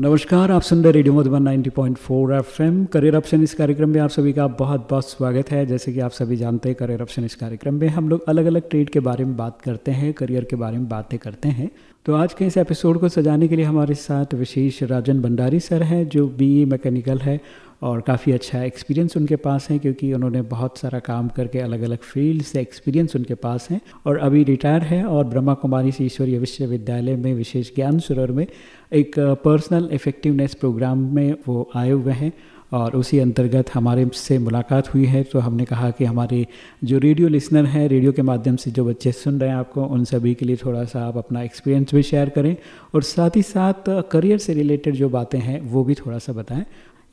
नमस्कार, आप सुन रहे radio Madhuban 90.4 point career option इस कार्यक्रम में आप सभी का बहुत बहुत स्वागत है। जैसे कि आप सभी जानते हैं, करियर ऑप्शन इस कार्यक्रम में हम लोग अलग अलग ट्रेड के बारे में बात करते हैं, करियर के बारे में बातें करते हैं। तो आज के इस एपिसोड को सजाने के लिए हमारे साथ विशेष राजन भंडारी सर हैं, जो बीई मैकेनिकल है और काफ़ी अच्छा एक्सपीरियंस उनके पास है क्योंकि उन्होंने बहुत सारा काम करके अलग अलग फ़ील्ड से एक्सपीरियंस उनके पास है। और अभी रिटायर है और ब्रह्मा कुमारी ईश्वरीय विश्वविद्यालय में विशेष ज्ञान सुरर में एक पर्सनल इफेक्टिवनेस प्रोग्राम में वो आए हुए हैं और उसी अंतर्गत हमारे से मुलाकात हुई है। तो हमने कहा कि हमारे जो रेडियो लिसनर हैं रेडियो के माध्यम से जो बच्चे सुन रहे हैं आपको, उन सभी के लिए थोड़ा सा आप अपना एक्सपीरियंस भी शेयर करें और साथ ही साथ करियर से रिलेटेड जो बातें हैं, वो भी थोड़ा सा बताएँ।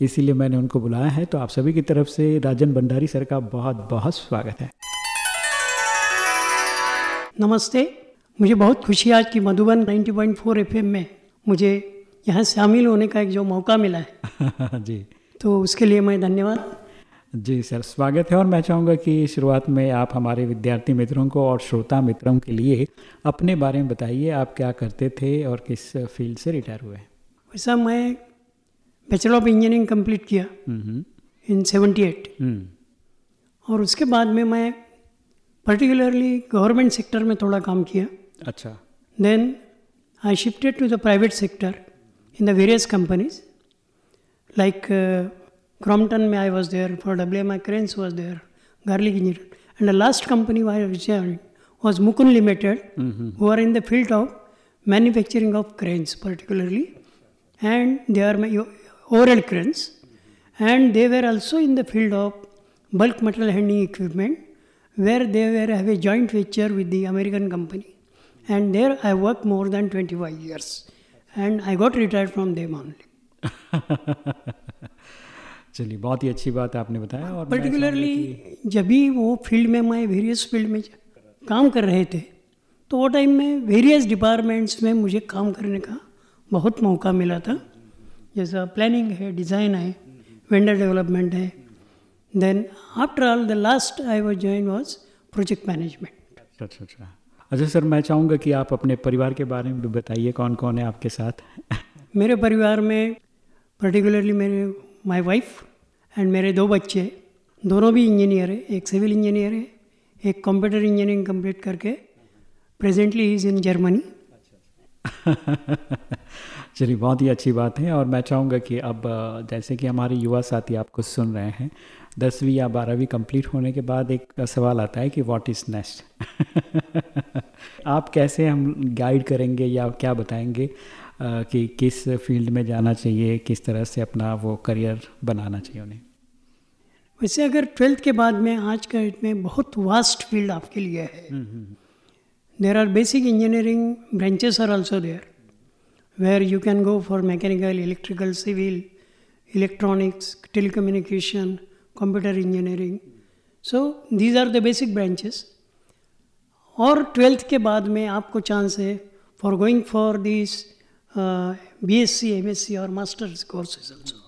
इसीलिए मैंने उनको बुलाया है। तो आप सभी की तरफ़ से राजन भंडारी सर का बहुत बहुत स्वागत है। नमस्ते। मुझे बहुत खुशी है आज की मधुबन 90.4 एफएम में मुझे यहाँ शामिल होने का एक जो मौका मिला है। जी। तो उसके लिए मैं धन्यवाद। जी सर स्वागत है और मैं चाहूँगा कि शुरुआत में आप हमारे विद्यार्थी मित्रों को और श्रोता मित्रों के लिए अपने बारे में बताइए आप क्या करते थे और किस फ़ील्ड से रिटायर हुए? वैसा मैं बैचलर ऑफ़ इंजीनियरिंग कंप्लीट किया इन सेवेंटी एट और उसके बाद में मैं पर्टिकुलरली गवर्नमेंट सेक्टर में थोड़ा काम किया। अच्छा। Then I shifted to the private sector in the various companies like Crompton में I was there for W M I cranes was there Garlick engineer and the last company I was Mukun Limited, who are in the field of manufacturing of cranes particularly, and they are overhead cranes, and they were also in the field of bulk material handling equipment, where they were have a joint venture with the American company, and there I worked more than 25 years, and I got retired from them only. चलिए बहुत ही अच्छी बात आपने बताया और particularly जब भी वो फ़ील्ड में मैं वेरियस फ़ील्ड में काम कर रहे थे तो वो टाइम में वेरियस डिपार्टमेंट्स में मुझे काम करने का बहुत मौका मिला था जैसा प्लानिंग है डिज़ाइन है वेंडर डेवलपमेंट है then after all the last I was join was project management अच्छा अच्छा अच्छा। अच्छा सर मैं चाहूँगा कि आप अपने परिवार के बारे में भी बताइए कौन कौन है आपके साथ? मेरे परिवार में पर्टिकुलरली मेरे माय वाइफ एंड मेरे दो बच्चे। दोनों भी इंजीनियर है एक सिविल इंजीनियर है एक कंप्यूटर इंजीनियरिंग कंप्लीट करके प्रेजेंटली इज़ इन जर्मनी चलिए बहुत ही अच्छी बात है। और मैं चाहूँगा कि अब जैसे कि हमारे युवा साथी आपको सुन रहे हैं दसवीं या बारहवीं कंप्लीट होने के बाद एक सवाल आता है कि व्हाट इज़ नेक्स्ट आप कैसे हम गाइड करेंगे या क्या बताएँगे कि किस फ़ील्ड में जाना चाहिए किस तरह से अपना वो करियर बनाना चाहिए उन्हें? वैसे अगर ट्वेल्थ के बाद में आज का डेट में बहुत वास्ट फ़ील्ड आपके लिए है। There are basic engineering branches are also there where you can go for mechanical electrical civil electronics telecommunication computer engineering so these are the basic branches और ट्वेल्थ के बाद में आपको चांस है for going for this B S C M S C और masters courses also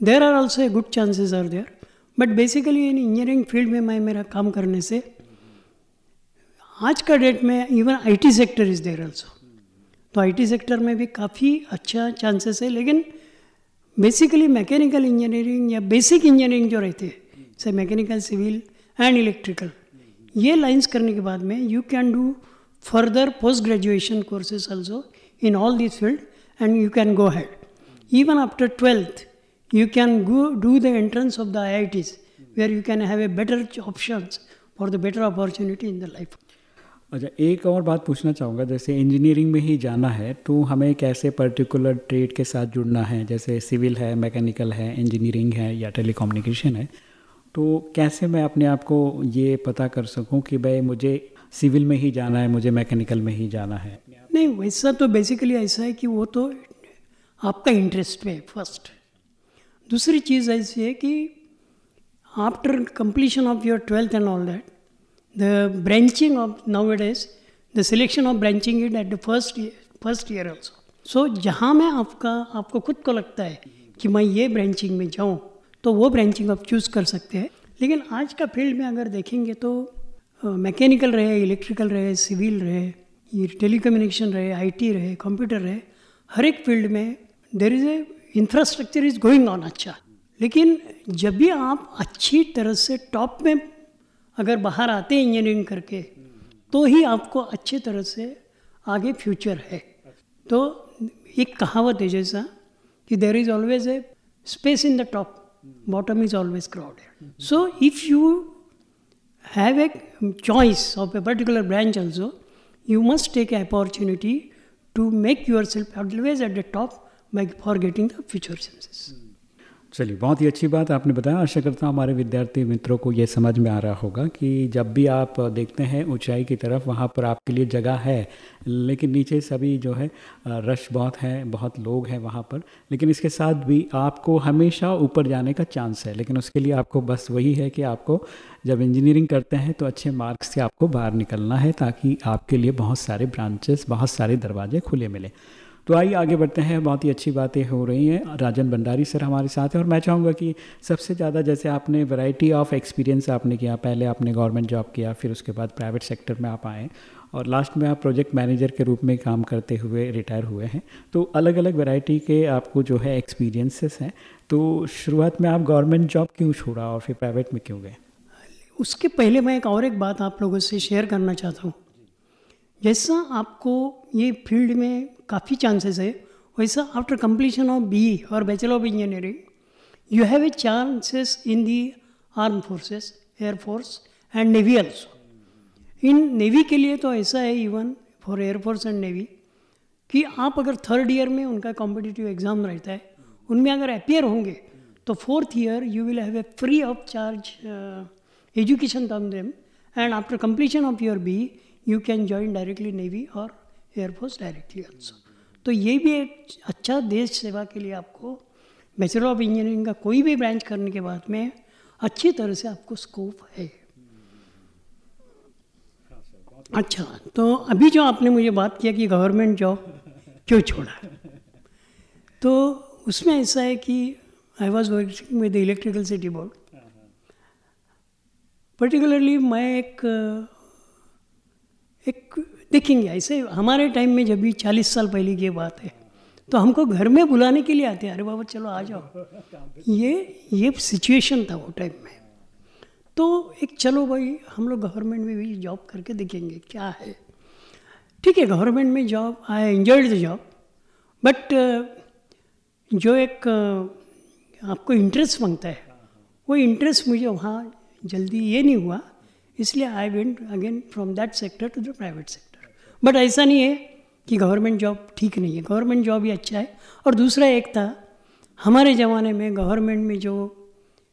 there are also good chances are there but basically in engineering field में मैं मेरा काम करने से आज का डेट में even IT sector is there also तो आईटी सेक्टर में भी काफ़ी अच्छा चांसेस है, लेकिन बेसिकली मैकेनिकल इंजीनियरिंग या बेसिक इंजीनियरिंग जो रहती है, जैसे मैकेनिकल सिविल एंड इलेक्ट्रिकल ये लाइंस करने के बाद में you can do further post graduation courses also in all this field and you can go had even after 12th you can go, do the entrance of the iits where you can have a better options for the better opportunity in the life. अच्छा एक और बात पूछना चाहूँगा। जैसे engineering में ही जाना है तो हमें कैसे पर्टिकुलर ट्रेड के साथ जुड़ना है? जैसे सिविल है मैकेनिकल है इंजीनियरिंग है या टेलीकम्युनिकेशन है। तो कैसे मैं अपने आप को ये पता कर सकूँ कि भाई मुझे सिविल में ही जाना है मुझे मैकेनिकल में ही जाना है? नहीं वैसा तो बेसिकली ऐसा है कि वो तो आपका इंटरेस्ट है फ़र्स्ट दूसरी चीज़ ऐसी है कि after completion of your 12th and all that, the branching of nowadays, the selection of branching it at the first year, first year also. So जहाँ में आपका आपको खुद को लगता है कि मैं ये ब्रांचिंग में जाऊँ तो वो ब्रांचिंग आप चूज़ कर सकते हैं लेकिन आज का फ़ील्ड में अगर देखेंगे तो मैकेनिकल रहे इलेक्ट्रिकल रहे सिविल रहे ये टेलीकम्युनिकेशन रहे आईटी रहे कंप्यूटर रहे हर एक फ़ील्ड में there is a infrastructure is going on अच्छा लेकिन जब भी आप अच्छी तरह से टॉप में अगर बाहर आते हैं इंजीनियरिंग करके तो ही आपको अच्छी तरह से आगे फ्यूचर है। तो एक कहावत है जैसा कि there is always a space in the top bottom is always crowded so if you have a choice of a particular branch also you must take a opportunity to make yourself always at the top by for getting the future senses चलिए, बहुत ही अच्छी बात आपने बताया। आशा करता हूँ हमारे विद्यार्थी मित्रों को ये समझ में आ रहा होगा कि जब भी आप देखते हैं ऊंचाई की तरफ़, वहाँ पर आपके लिए जगह है, लेकिन नीचे सभी जो है, रश बहुत है, बहुत लोग हैं वहाँ पर, लेकिन इसके साथ भी आपको हमेशा ऊपर जाने का चांस है, लेकिन उसके लिए आपको बस वही है कि आपको जब इंजीनियरिंग करते हैं तो अच्छे मार्क्स से आपको बाहर निकलना है, ताकि आपके लिए बहुत सारे ब्रांचेस बहुत सारे दरवाजे खुले मिले। तो आइए आगे बढ़ते हैं। बहुत ही अच्छी बातें हो रही हैं। राजन भंडारी सर हमारे साथ हैं और मैं चाहूँगा कि सबसे ज़्यादा जैसे आपने वैरायटी ऑफ़ एक्सपीरियंस आपने किया, पहले आपने गवर्नमेंट जॉब किया, फिर उसके बाद प्राइवेट सेक्टर में आप आए और लास्ट में आप प्रोजेक्ट मैनेजर के रूप में काम करते हुए रिटायर हुए हैं। तो अलग अलग वैरायटी के आपको जो है एक्सपीरियंसेस हैं। तो शुरुआत में आप गवर्नमेंट जॉब क्यों छोड़ा और फिर प्राइवेट में क्यों गए? उसके पहले मैं एक और एक बात आप लोगों से शेयर करना चाहता हूँ। जैसा आपको ये फ़ील्ड में काफ़ी चांसेस है, वैसा आफ्टर कंप्लीशन ऑफ़ बी और bachelor of engineering you have a chances in the arm forces air force and navy also in navy के लिए तो ऐसा है even for air force and navy कि आप अगर थर्ड ईयर में उनका कॉम्पिटिटिव एग्ज़ाम रहता है, उनमें अगर अपियर होंगे तो fourth year you will have a free of charge education from them and after completion of your B you can join directly navy और एयरफोर्स डायरेक्टली ऑल्सो तो ये भी एक अच्छा देश सेवा के लिए आपको बैचलर ऑफ़ इंजीनियरिंग का कोई भी ब्रांच करने के बाद में अच्छी तरह से आपको स्कोप है। अच्छा तो अभी जो आपने मुझे बात किया कि गवर्नमेंट जॉब क्यों छोड़ा? तो उसमें ऐसा है कि I was working with electrical city board particularly मैं एक एक, देखेंगे, ऐसे हमारे टाइम में जब भी चालीस साल पहले की बात है तो हमको घर में बुलाने के लिए आते हैं, अरे बाबा, चलो आ जाओ। ये ये सिचुएशन था वो टाइम में। तो एक, चलो भाई, हम लोग गवर्नमेंट में भी जॉब करके देखेंगे क्या है। ठीक है गवर्नमेंट में job I enjoyed the job but जो एक आपको इंटरेस्ट माँगता है, वो इंटरेस्ट मुझे वहाँ जल्दी ये नहीं हुआ इसलिए I went again from that sector to the private sector but ऐसा नहीं है कि गवर्नमेंट जॉब ठीक नहीं है। गवर्नमेंट जॉब ही अच्छा है। और दूसरा एक था, हमारे ज़माने में गवर्नमेंट में जो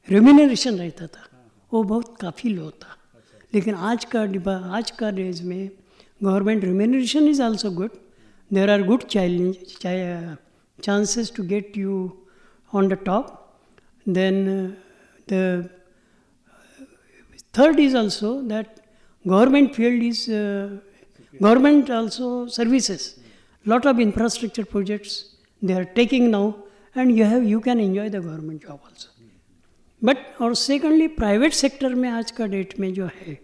रेम्यूनरेशन रहता था, वो बहुत काफ़ी लो था। लेकिन आज का डिबा, आज का डेज़ में government remuneration is also good there are good challenge chances to get you on the top then the third is also that government field is uh, government also services. Lot of infrastructure projects they are taking now, and you have you can enjoy the government job also. But और secondly private sector में आज का date में जो है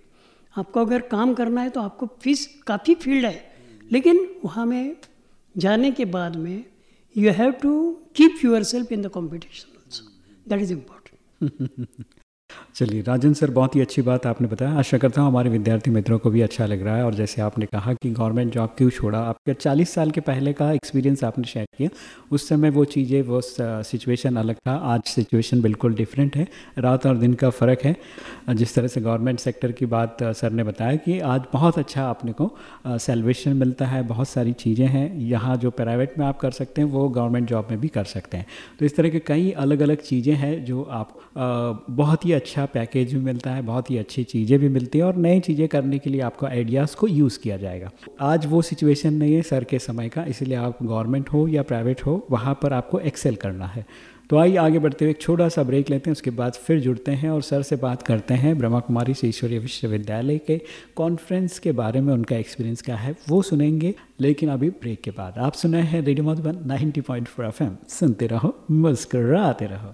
आपको अगर काम करना है तो आपको फ़ीस काफ़ी फ़ील्ड है लेकिन वहाँ में जाने के बाद में you have to keep yourself in the competition also. That is important. चलिए, राजन सर, बहुत ही अच्छी बात आपने बताया। आशा करता हूँ हमारे विद्यार्थी मित्रों को भी अच्छा लग रहा है और जैसे आपने कहा कि गवर्नमेंट जॉब क्यों छोड़ा, आपके 40 साल के पहले का एक्सपीरियंस आपने शेयर किया। उस समय वो चीज़ें, वो सिचुएशन अलग था। आज सिचुएशन बिल्कुल डिफरेंट है। रात और दिन का फ़र्क है। जिस तरह से गवर्नमेंट सेक्टर की बात सर ने बताया कि आज बहुत अच्छा आपने को सेलिब्रेशन मिलता है, बहुत सारी चीज़ें हैं। यहाँ जो प्राइवेट में आप कर सकते हैं, वो गवर्नमेंट जॉब में भी कर सकते हैं। तो इस तरह के कई अलग अलग चीज़ें हैं जो आप बहुत ही अच्छा पैकेज भी मिलता है, बहुत ही अच्छी चीज़ें भी मिलती हैं और नई चीज़ें करने के लिए आपको आइडियाज़ को यूज़ किया जाएगा। आज वो सिचुएशन नहीं है सर के समय का, इसलिए आप गवर्नमेंट हो या प्राइवेट हो, वहाँ पर आपको एक्सेल करना है। तो आइए आगे बढ़ते हुए एक छोटा सा ब्रेक लेते हैं, उसके बाद फिर जुड़ते हैं और सर से बात करते हैं ब्रह्मा कुमारी ईश्वरीय विश्वविद्यालय के कॉन्फ्रेंस के बारे में, उनका एक्सपीरियंस क्या है, वो सुनेंगे, लेकिन अभी ब्रेक के बाद। आप सुने हैं रेडियो मधुबन 90.4 पॉइंट सुनते रहो, मुस्कराते रहो।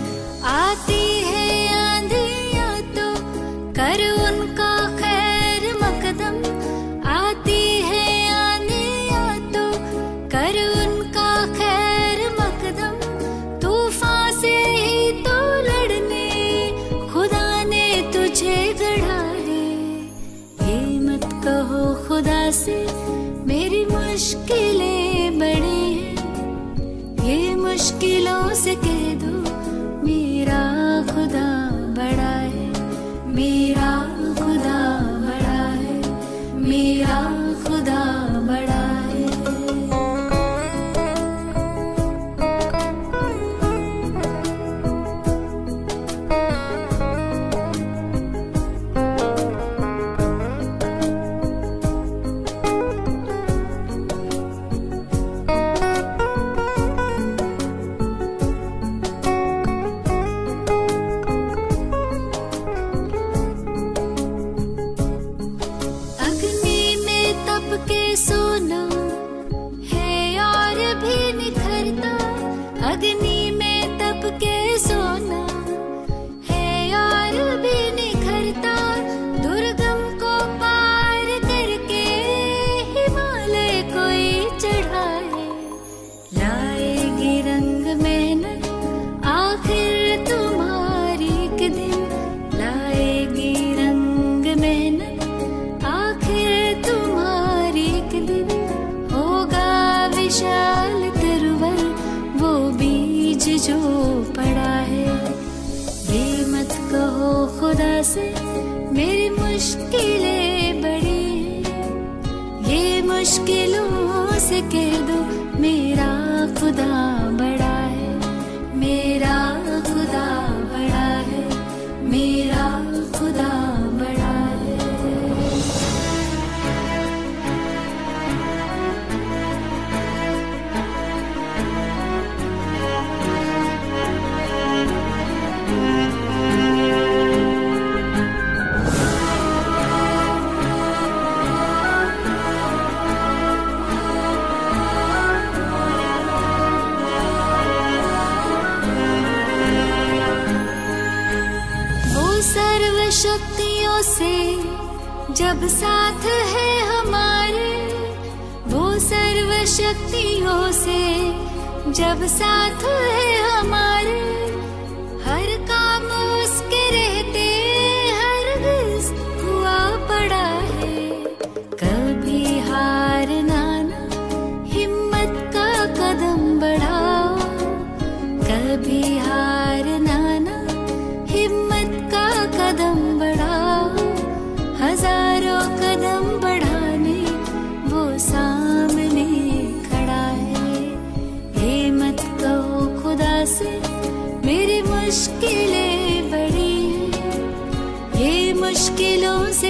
मुश्किलों से कह दो जब साथ है हमारे वो सर्वशक्तियों से जब साथ है हमारे।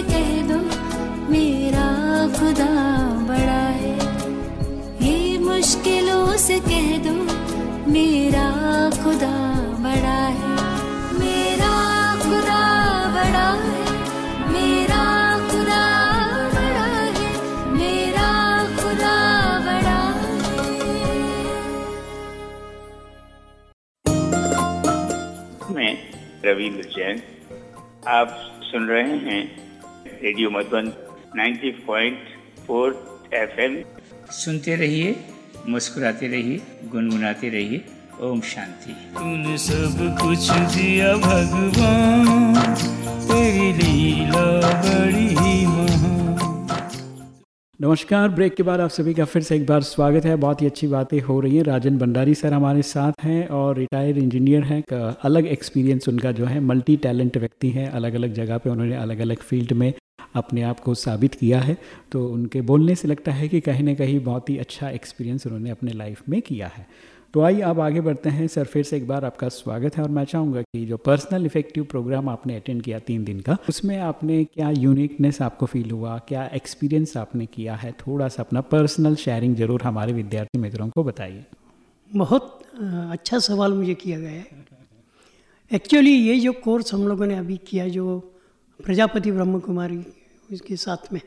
कह दो, मेरा खुदा बड़ा है। ये मुश्किलों से कह दो, मेरा खुदा बड़ा है। मेरा खुदा बड़ा मैं रविंद्र जैन, आप सुन रहे हैं रेडियो मधुबन 90.4 एफएम। सुनते रहिए मुस्कुराते रहिए गुनगुनाते रहिए ओम शांति। तूने सब कुछ दिया भगवान तेरी लीला बड़ी नमस्कार ब्रेक के बाद आप सभी का फिर से एक बार स्वागत है। बहुत ही अच्छी बातें हो रही हैं। राजन भंडारी सर हमारे साथ हैं और रिटायर्ड इंजीनियर हैं। क- अलग एक्सपीरियंस उनका जो है मल्टी टैलेंट व्यक्ति हैं। अलग अलग जगह पे उन्होंने अलग अलग फ़ील्ड में अपने आप को साबित किया है तो उनके बोलने से लगता है कि कहीं ना कहीं बहुत ही अच्छा एक्सपीरियंस उन्होंने अपने लाइफ में किया है। तो आइए आप आगे बढ़ते हैं। सर, फिर से एक बार आपका स्वागत है और मैं चाहूँगा कि जो पर्सनल इफ़ेक्टिव प्रोग्राम आपने अटेंड किया तीन दिन का, उसमें आपने क्या यूनिकनेस आपको फील हुआ? क्या एक्सपीरियंस आपने किया है? थोड़ा सा अपना पर्सनल शेयरिंग ज़रूर हमारे विद्यार्थी मित्रों को बताइए। बहुत अच्छा सवाल मुझे किया गया है। एक्चुअली ये जो कोर्स हम लोगों ने अभी किया, जो प्रजापति ब्रह्म कुमारी उसके साथ में।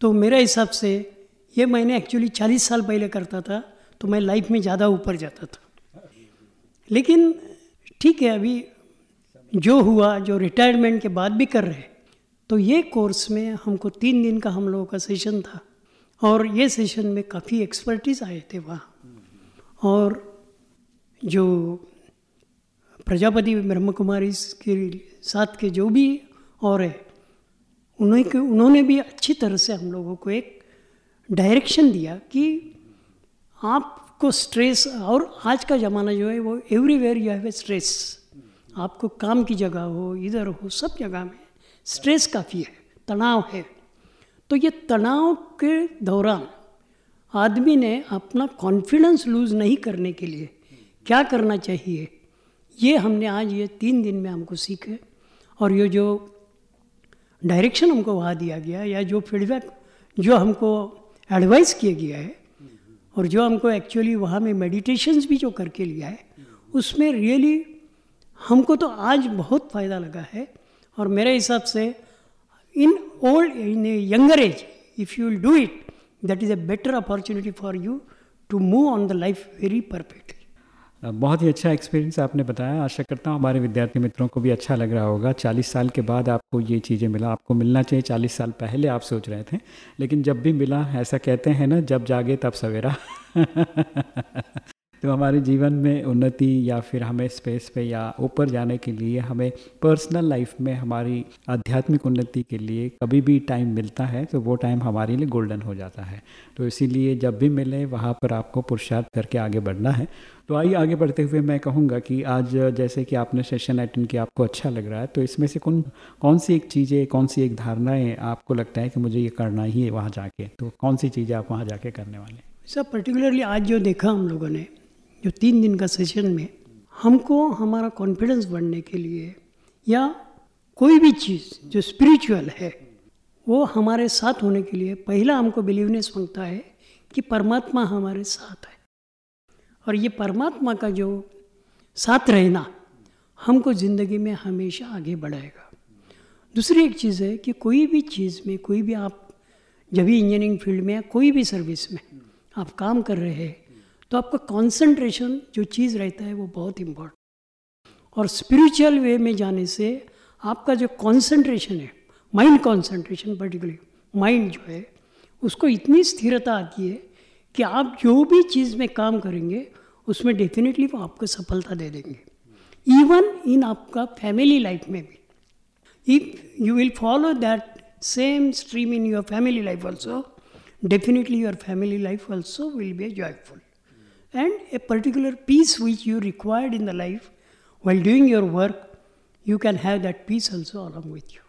तो मेरे हिसाब से ये मैंने एक्चुअली चालीस साल पहले करता था तो मैं लाइफ में ज़्यादा ऊपर जाता था। लेकिन ठीक है, अभी जो हुआ, जो रिटायरमेंट के बाद भी कर रहे तो ये कोर्स में हमको तीन दिन का हम लोगों का सेशन था। और ये सेशन में काफ़ी एक्सपर्टीज आए थे वहाँ। और जो प्रजापति ब्रह्म कुमारी के साथ के जो भी और है उन्होंने के उन्होंने भी अच्छी तरह से हम लोगों को एक डायरेक्शन दिया कि आपको स्ट्रेस और आज का ज़माना जो है वो everywhere you have a stress आपको काम की जगह हो, इधर हो, सब जगह में स्ट्रेस काफ़ी है, तनाव है। तो ये तनाव के दौरान आदमी ने अपना कॉन्फिडेंस लूज़ नहीं करने के लिए क्या करना चाहिए? ये हमने आज ये तीन दिन में हमको सीखे, और ये जो डायरेक्शन हमको वहाँ दिया गया या जो फीडबैक, जो हमको एडवाइस किया गया है, और जो हमको एक्चुअली वहाँ में मेडिटेशंस भी जो करके लिया है, उसमें रियली हमको तो आज बहुत फ़ायदा लगा है। और मेरे हिसाब से in old in younger age if you will do it that is a better opportunity for you to move on the life very perfectly बहुत ही अच्छा एक्सपीरियंस आपने बताया। आशा करता हूँ हमारे विद्यार्थी मित्रों को भी अच्छा लग रहा होगा। 40 साल के बाद आपको ये चीज़ें मिला, आपको मिलना चाहिए। 40 साल पहले आप सोच रहे थे, लेकिन जब भी मिला, ऐसा कहते हैं ना, जब जागे तब सवेरा। तो हमारे जीवन में उन्नति या फिर हमें स्पेस पे या ऊपर जाने के लिए हमें पर्सनल लाइफ में हमारी आध्यात्मिक उन्नति के लिए कभी भी टाइम मिलता है तो वो टाइम हमारे लिए गोल्डन हो जाता है। तो इसीलिए जब भी मिले, वहाँ पर आपको पुरुषार्थ करके आगे बढ़ना है। तो आइए आगे बढ़ते हुए मैं कहूँगा कि आज जैसे कि आपने सेशन अटेंड किया, आपको अच्छा लग रहा है तो इसमें से कौन कौन सी एक चीज़ें, कौन सी एक धारणाएँ आपको लगता है कि मुझे ये करना ही है वहाँ जाके? तो कौन सी चीज़ें आप वहाँ जाके करने वाले हैं? सब पर्टिकुलरली आज जो देखा हम लोगों ने जो तीन दिन का सेशन में हमको हमारा कॉन्फिडेंस बढ़ने के लिए या कोई भी चीज़ जो स्पिरिचुअल है, वो हमारे साथ होने के लिए पहला हमको बिलीवनेस माँगता है कि परमात्मा हमारे साथ है। और ये परमात्मा का जो साथ रहना हमको ज़िंदगी में हमेशा आगे बढ़ाएगा। दूसरी एक चीज़ है कि कोई भी चीज़ में, कोई भी आप, जब भी इंजीनियरिंग फ़ील्ड में या कोई भी सर्विस में आप काम कर रहे हैं तो आपका कंसंट्रेशन जो चीज़ रहता है वो बहुत इंपॉर्टेंट और स्पिरिचुअल वे में जाने से आपका जो कंसंट्रेशन है माइंड कंसंट्रेशन पर्टिकुलर माइंड जो है, उसको इतनी स्थिरता आती है कि आप जो भी चीज़ में काम करेंगे, उसमें डेफिनेटली वो आपको सफलता दे देंगे। इवन इन आपका फैमिली लाइफ में भी। If you will follow that same stream in your family life also definitely your family life also will be joyful and a particular peace which you required in the life, while doing your work, you can have that peace also along with you.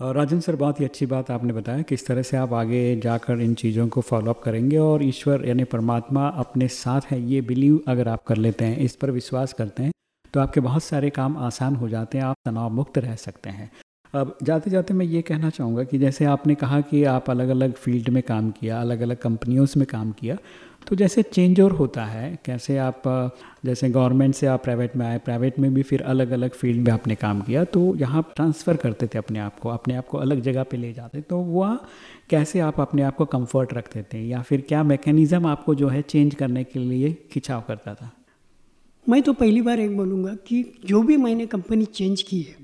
Rajan sir बहुत ही अच्छी बात आपने बताया किस तरह से आप आगे जाकर इन चीज़ों को फॉलोअप करेंगे और ईश्वर यानी परमात्मा अपने साथ है, ये बिलीव अगर आप कर लेते हैं, इस पर विश्वास करते हैं तो आपके बहुत सारे काम आसान हो जाते हैं, आप तनाव मुक्त रह सकते हैं। अब जाते जाते मैं ये कहना चाहूँगा कि जैसे आपने कहा कि आप अलग अलग फ़ील्ड में काम किया अलग अलग कंपनियों में काम किया तो जैसे चेंज ओवर होता है, कैसे आप, जैसे गवर्नमेंट से आप प्राइवेट में आए प्राइवेट में भी फिर अलग अलग फ़ील्ड में आपने काम किया तो यहाँ ट्रांसफ़र करते थे अपने आप को, अपने आप को अलग जगह पे ले जाते तो वह कैसे आप अपने आप को कंफर्ट रखते थे, या फिर क्या मैकेनिज़्म आपको जो है चेंज करने के लिए खिंचाव करता था? मैं तो पहली बार एक बोलूँगा कि जो भी मैंने कंपनी चेंज की है,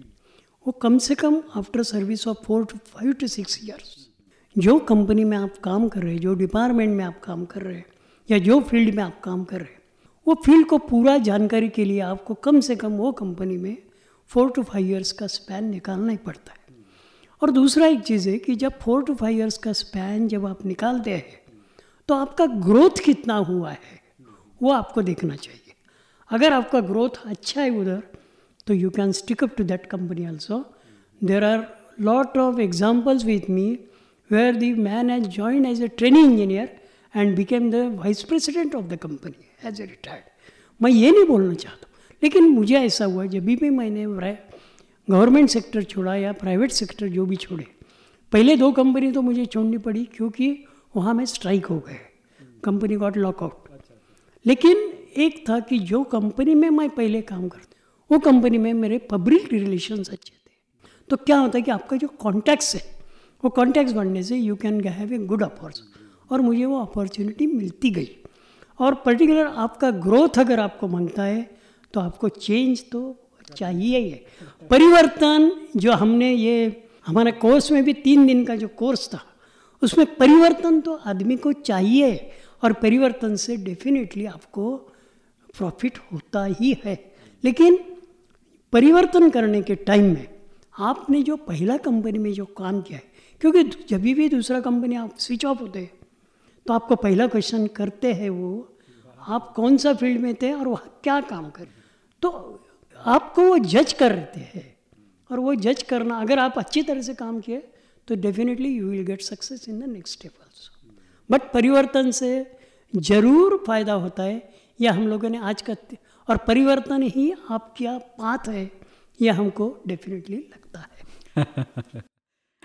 वो कम से कम after service of four to five to six years जो कंपनी में आप काम कर रहे हैं, जो डिपार्टमेंट में आप काम कर रहे हैं या जो फ़ील्ड में आप काम कर रहे हैं, वो फ़ील्ड को पूरा जानकारी के लिए आपको कम से कम वो कंपनी में फोर टू फाइव ईयर्स का स्पैन निकालना ही पड़ता है। और दूसरा एक चीज़ है कि जब फोर टू फाइव ईयर्स का स्पैन जब आप निकालते हैं तो आपका ग्रोथ कितना हुआ है, वो आपको देखना चाहिए। अगर आपका ग्रोथ अच्छा है उधर तो you can stick up to that company also there are lot of examples with me where the man has join as a training engineer and became the vice president of the company as a retired मैं ये नहीं बोलना चाहता। लेकिन मुझे ऐसा हुआ, जब भी मैंने गवर्नमेंट सेक्टर छोड़ा या प्राइवेट सेक्टर जो भी छोड़े, पहले दो कंपनी तो मुझे छोड़नी पड़ी क्योंकि वहाँ में स्ट्राइक हो गए कंपनी गॉट लॉकआउट लेकिन एक था कि जो कंपनी में मैं पहले काम करता वो कंपनी में मेरे पब्लिक रिलेशंस अच्छे थे। तो क्या होता है कि आपका जो कॉन्टैक्ट्स है, वो कॉन्टैक्ट्स बढ़ने से you can have a good opportunity और मुझे वो अपॉर्चुनिटी मिलती गई। और पर्टिकुलर आपका ग्रोथ अगर आपको माँगता है तो आपको चेंज तो चाहिए ही है। परिवर्तन जो हमने ये, हमारे कोर्स में भी तीन दिन का जो कोर्स था, उसमें परिवर्तन तो आदमी को चाहिए और परिवर्तन से डेफिनेटली आपको प्रॉफिट होता ही है। लेकिन परिवर्तन करने के टाइम में आपने जो पहला कंपनी में जो काम किया है, क्योंकि जब भी दूसरा कंपनी आप स्विच ऑफ़ होते हैं तो आपको पहला क्वेश्चन करते हैं वो, आप कौन सा फ़ील्ड में थे और वहाँ क्या काम कर तो आपको वो जज कर रहे हैं। और वो जज करना, अगर आप अच्छी तरह से काम किए तो definitely you will get success in the next step also but परिवर्तन से ज़रूर फ़ायदा होता है यह हम लोगों ने आज का और परिवर्तन ही आपका पाथ है, यह हमको डेफिनेटली लगता है।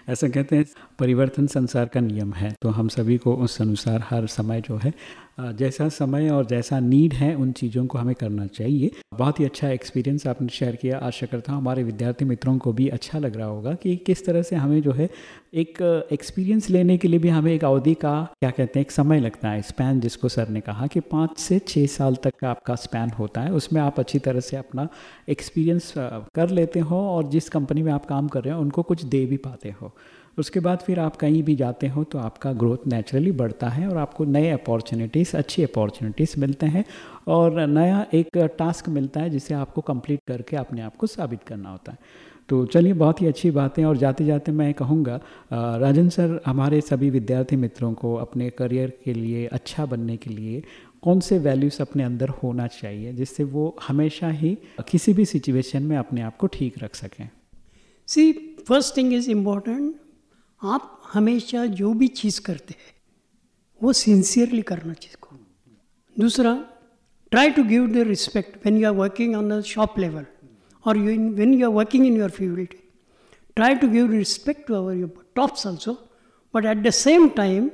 ऐसा कहते हैं, परिवर्तन संसार का नियम है। तो हम सभी को उस अनुसार हर समय जो है जैसा समय और जैसा नीड है, उन चीज़ों को हमें करना चाहिए। बहुत ही अच्छा एक्सपीरियंस आपने शेयर किया। आशा करता हूँ हमारे विद्यार्थी मित्रों को भी अच्छा लग रहा होगा कि किस तरह से हमें जो है एक एक्सपीरियंस लेने के लिए भी हमें एक अवधि का, क्या कहते हैं, एक समय लगता है। स्पैन जिसको सर ने कहा कि पाँच से छः साल तक का आपका स्पैन होता है। उसमें आप अच्छी तरह से अपना एक्सपीरियंस कर लेते हो और जिस कंपनी में आप काम कर रहे हो, उनको कुछ दे भी पाते हो। उसके बाद फिर आप कहीं भी जाते हो तो आपका ग्रोथ नेचुरली बढ़ता है और आपको नए अपॉर्चुनिटीज़ अच्छी अपॉर्चुनिटीज़ मिलते हैं और नया एक टास्क मिलता है जिसे आपको कंप्लीट करके अपने आप को साबित करना होता है। तो चलिए, बहुत ही अच्छी बातें और जाते जाते मैं कहूँगा राजन सर, हमारे सभी विद्यार्थी मित्रों को अपने करियर के लिए अच्छा बनने के लिए कौन से वैल्यूज़ अपने अंदर होना चाहिए जिससे वो हमेशा ही किसी भी सिचुएशन में अपने आप को ठीक रख सकें? See first thing is important आप हमेशा जो भी चीज़ करते हैं, वो सिंसियरली करना चीज़ को दूसरा try to give the respect when you are working on the shop level और you in when you are working in your field try to give respect to our your tops also but at the same time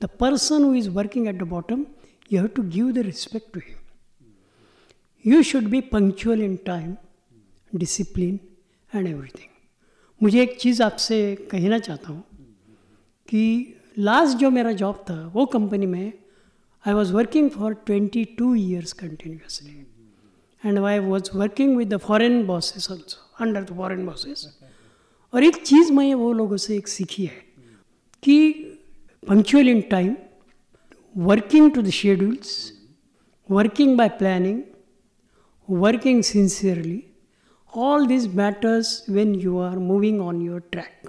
the person who is working at the bottom you have to give the respect to him you should be punctual in time discipline and everything मुझे एक चीज़ आपसे कहना चाहता हूँ कि last जो मेरा job था, वो कंपनी में I was working for twenty two years continuously and I was working with the foreign bosses also under the foreign bosses और एक चीज़ मैं वो लोगों से एक सीखी है कि punctual in time working to the schedules working by planning working sincerely all these matters when you are moving on your track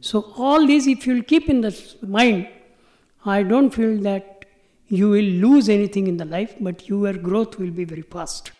so all these if you'll keep in the mind i don't feel that you will lose anything in the life but your growth will be very fast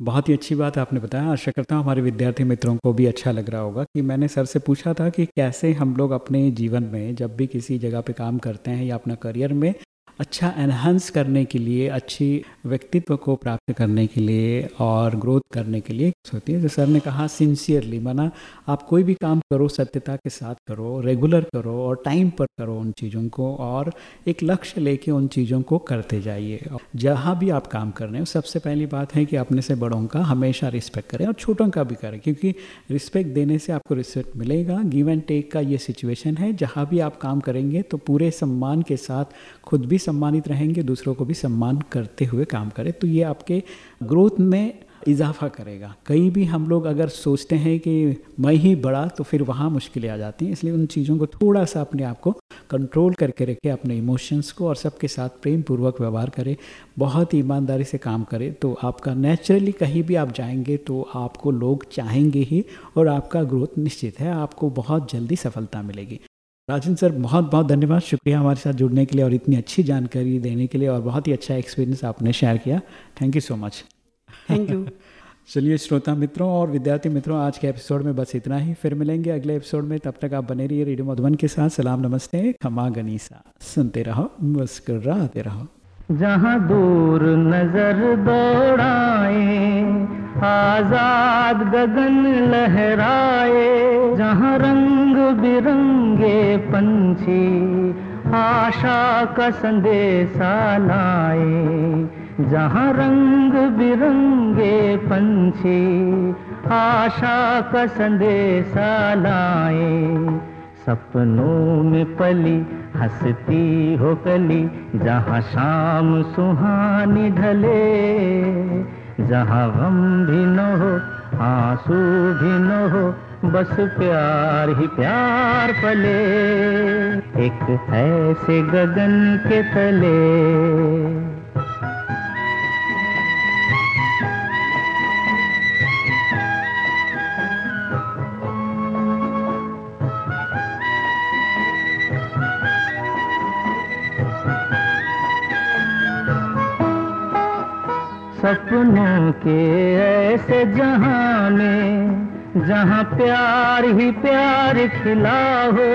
बहुत ही अच्छी बात आपने बताया आशा करता हूँ हमारे विद्यार्थी मित्रों को भी अच्छा लग रहा होगा कि मैंने सर से पूछा था कि कैसे हम लोग अपने जीवन में जब भी किसी जगह पे काम करते हैं या अपना करियर में अच्छा एनहांस करने के लिए, अच्छी व्यक्तित्व को प्राप्त करने के लिए और ग्रोथ करने के लिए होती है। जो सर ने कहा सिंसियरली माना आप कोई भी काम करो, सत्यता के साथ करो रेगुलर करो और टाइम पर करो उन चीज़ों को और एक लक्ष्य लेके उन चीज़ों को करते जाइए। जहाँ भी आप काम कर रहे हो, सबसे पहली बात है कि अपने से बड़ों का हमेशा रिस्पेक्ट करें और छोटों का भी करें, क्योंकि रिस्पेक्ट देने से आपको रिस्पेक्ट मिलेगा। गिव एंड टेक का ये सिचुएशन है, जहाँ भी आप काम करेंगे तो पूरे सम्मान के साथ खुद भी सम्मानित रहेंगे, दूसरों को भी सम्मान करते हुए काम करें तो ये आपके ग्रोथ में इजाफा करेगा। कहीं भी हम लोग अगर सोचते हैं कि मैं ही बड़ा तो फिर वहाँ मुश्किलें आ जाती हैं, इसलिए उन चीज़ों को थोड़ा सा अपने आप को कंट्रोल करके रखें, अपने इमोशंस को और सबके साथ प्रेम पूर्वक व्यवहार करें, बहुत ईमानदारी से काम करें तो आपका नेचुरली कहीं भी आप जाएँगे तो आपको लोग चाहेंगे ही और आपका ग्रोथ निश्चित है, आपको बहुत जल्दी सफलता मिलेगी। राजन सर बहुत बहुत धन्यवाद। शुक्रिया हमारे साथ जुड़ने के लिए और इतनी अच्छी जानकारी देने के लिए और बहुत ही अच्छा एक्सपीरियंस आपने शेयर किया। Thank you so much thank you चलिए श्रोता मित्रों और विद्यार्थी मित्रों आज के एपिसोड में बस इतना ही। फिर मिलेंगे अगले एपिसोड में। तब तक आप बने रहिए रेडियो मधुबन के साथ। सलाम नमस्ते। खमा गनीसा। सुनते रहो मुस्कुराते रहो। जहाँ दूर नज़र दौड़ाए आज़ाद गगन लहराए जहाँ रंग बिरंगे पंछी, आशा का संदेशा लाए। जहाँ रंग बिरंगे पंछी, आशा का संदेशा लाए। सपनों में पली, हंसती हो कली जहाँ शाम सुहानी ढले, जहाँ गम भी न हो, आँसू भी न हो बस प्यार ही प्यार पले। एक ऐसे गगन के तले। सपनों के ऐसे जहाँ में जहाँ प्यार ही प्यार खिला हो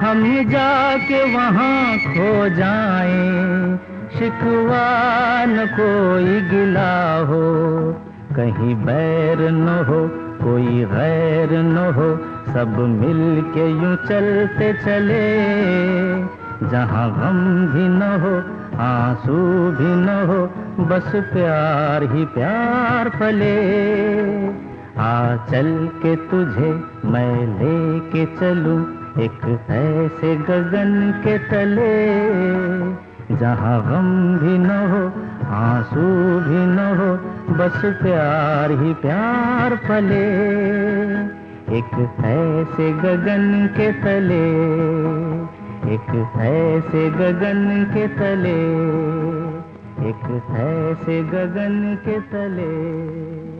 हम जाके वहाँ खो जाए। शिकवा न कोई गिला हो कहीं बैर न हो, कोई गैर न हो, सब मिल के यूँ चलते चले। जहाँ गम भी न हो, आँसू भी न हो, बस प्यार ही प्यार पले आ, चल के तुझे मैं लेके चलूँ एक ऐसे गगन के तले। जहाँ गम भी न हो, आँसू भी न हो, बस प्यार ही प्यार पले एक ऐसे गगन के तले, एक ऐसे गगन के तले, एक ऐसे गगन के तले।